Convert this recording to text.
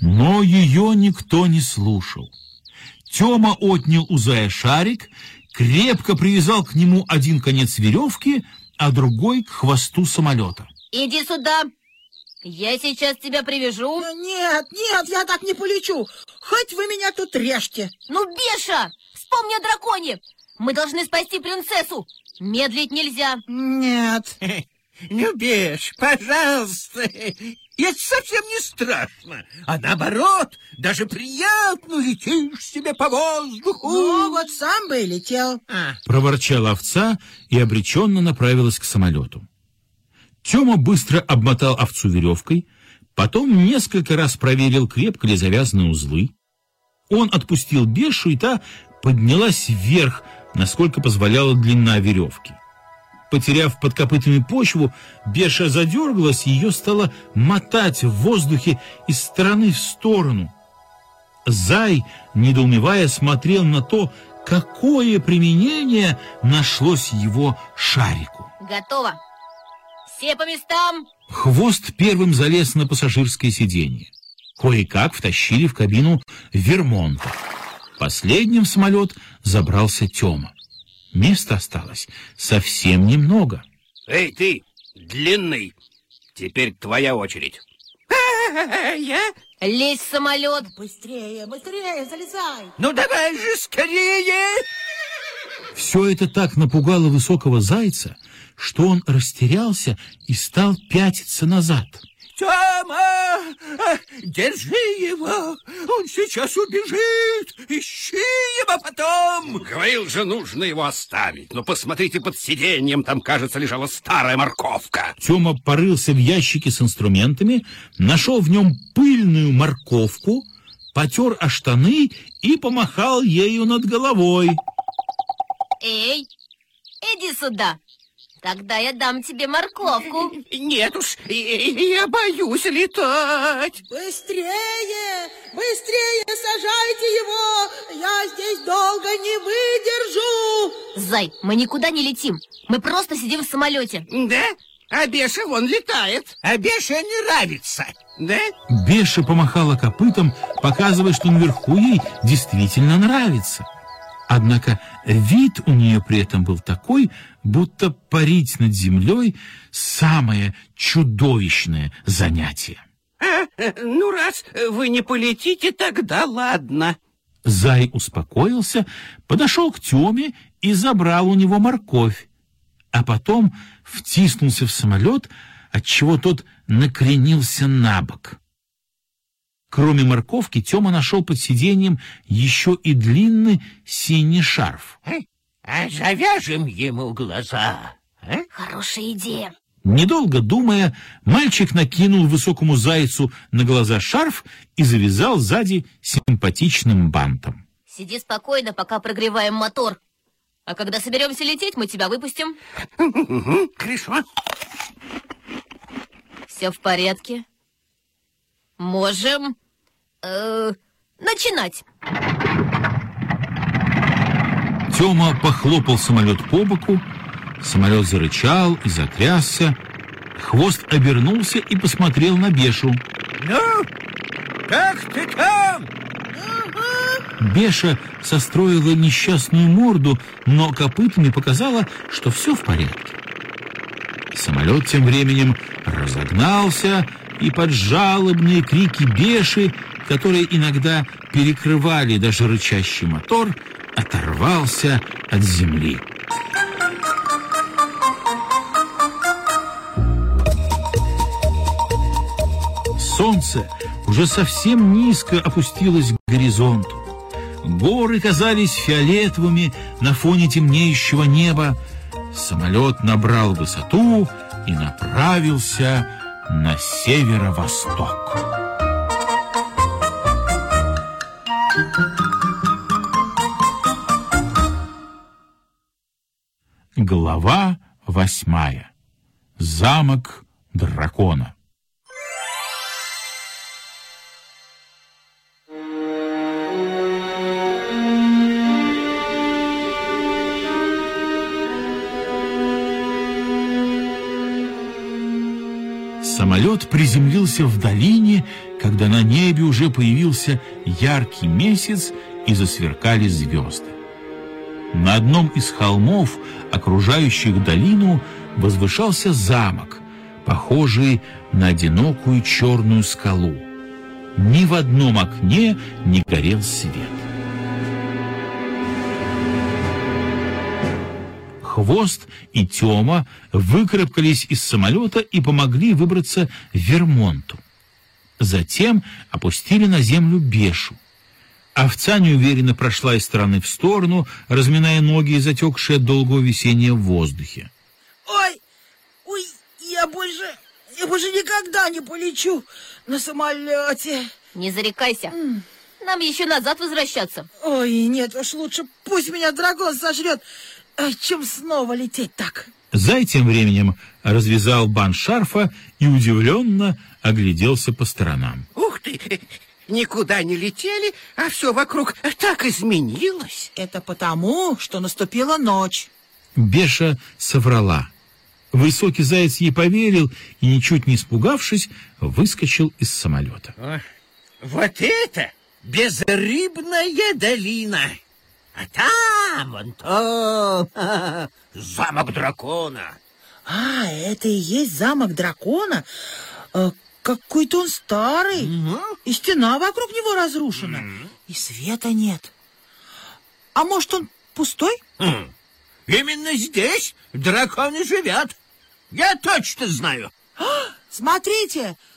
Но ее никто не слушал. Тёма отнял у зая шарик, крепко привязал к нему один конец веревки, а другой к хвосту самолета. Иди сюда. Я сейчас тебя привяжу. Нет, нет, я так не полечу. Хоть вы меня тут режьте. Ну, Беша, вспомни о драконе. Мы должны спасти принцессу. Медлить нельзя. Нет. Ну, Беш, пожалуйста. Это совсем не страшно, а наоборот, даже приятно летишь себе по воздуху. Ну, вот сам бы и летел. А, Проворчала овца и обреченно направилась к самолету. Тёма быстро обмотал овцу веревкой, потом несколько раз проверил, крепко ли завязаны узлы. Он отпустил Бешу, и та поднялась вверх, насколько позволяла длина веревки. Потеряв под копытами почву, Беша задергалась, и ее стало мотать в воздухе из стороны в сторону. Зай, недоумевая, смотрел на то, какое применение нашлось его шарику. Готово. Все по местам. Хвост первым залез на пассажирское сиденье. Кое-как втащили в кабину Вермонта. Последним в самолет забрался Тёма. Места осталось совсем немного. Эй, ты, длинный, теперь твоя очередь. я? Лезь в самолет. Быстрее, быстрее, залезай. Ну, давай же скорее. Все это так напугало высокого зайца, что он растерялся и стал пятиться назад. Тёма, а, держи его, он сейчас убежит, ищи его потом. Говорил же, нужно его оставить. Но посмотрите под сиденьем, там, кажется, лежала старая морковка. Тёма порылся в ящике с инструментами, нашел в нем пыльную морковку, потер о штаны и помахал ею над головой. Эй, иди сюда. Тогда я дам тебе морковку. Нет уж, я боюсь летать. Быстрее, быстрее сажайте его. Я здесь долго не выдержу. Зай, мы никуда не летим. Мы просто сидим в самолете. Да? А Беша вон летает. А Беша нравится. Да? Беша помахала копытом, показывая, что наверху ей действительно нравится. Однако вид у нее при этом был такой, будто парить над землей самое чудовищное занятие. А, ну, раз вы не полетите, тогда ладно. Зай успокоился, подошел к Теме и забрал у него морковь, а потом втиснулся в самолет, отчего тот накренился на бок. Кроме морковки, Тёма нашел под сиденьем еще и длинный синий шарф. А завяжем ему глаза. а? Хорошая идея. Недолго думая, мальчик накинул высокому зайцу на глаза шарф и завязал сзади симпатичным бантом. Сиди спокойно, пока прогреваем мотор. А когда соберемся лететь, мы тебя выпустим. Хорошо. Все в порядке. Можем э, начинать. Тёма похлопал самолет по боку, самолет зарычал и затрясся, хвост обернулся и посмотрел на Бешу. Ну, как ты там? Беша состроила несчастную морду, но копытами показала, что все в порядке. Самолет тем временем разогнался, и под жалобные крики Беши, которые иногда перекрывали даже рычащий мотор, оторвался от земли. Солнце уже совсем низко опустилось к горизонту. Горы казались фиолетовыми на фоне темнеющего неба. Самолет набрал высоту и направился на северо-восток. Глава восьмая. Замок дракона. Самолет приземлился в долине, когда на небе уже появился яркий месяц и засверкали звезды. На одном из холмов, окружающих долину, возвышался замок, похожий на одинокую черную скалу. Ни в одном окне не горел свет. Хвост и Тёма выкарабкались из самолета и помогли выбраться Вермонту. Затем опустили на землю Бешу. Овца неуверенно прошла из стороны в сторону, разминая ноги и затекшие от долгого висения в воздухе. Ой, ой, я больше, я больше никогда не полечу на самолете. Не зарекайся. Нам еще назад возвращаться. Ой, нет уж лучше, пусть меня дракон сожрет, а, чем снова лететь так. Зай тем временем развязал бант шарфа и удивленно огляделся по сторонам. Ух ты! Никуда не летели, а все вокруг так изменилось. Это потому, что наступила ночь. Беша соврала. Высокий заяц ей поверил и, ничуть не испугавшись, выскочил из самолета. О, вот это безрыбная долина. А там, вон там, замок дракона. А, это и есть замок дракона? Э, Какой-то он старый. И стена вокруг него разрушена. И света нет. А может, он пустой? Хм, Именно здесь драконы живят. Я точно знаю. Смотрите,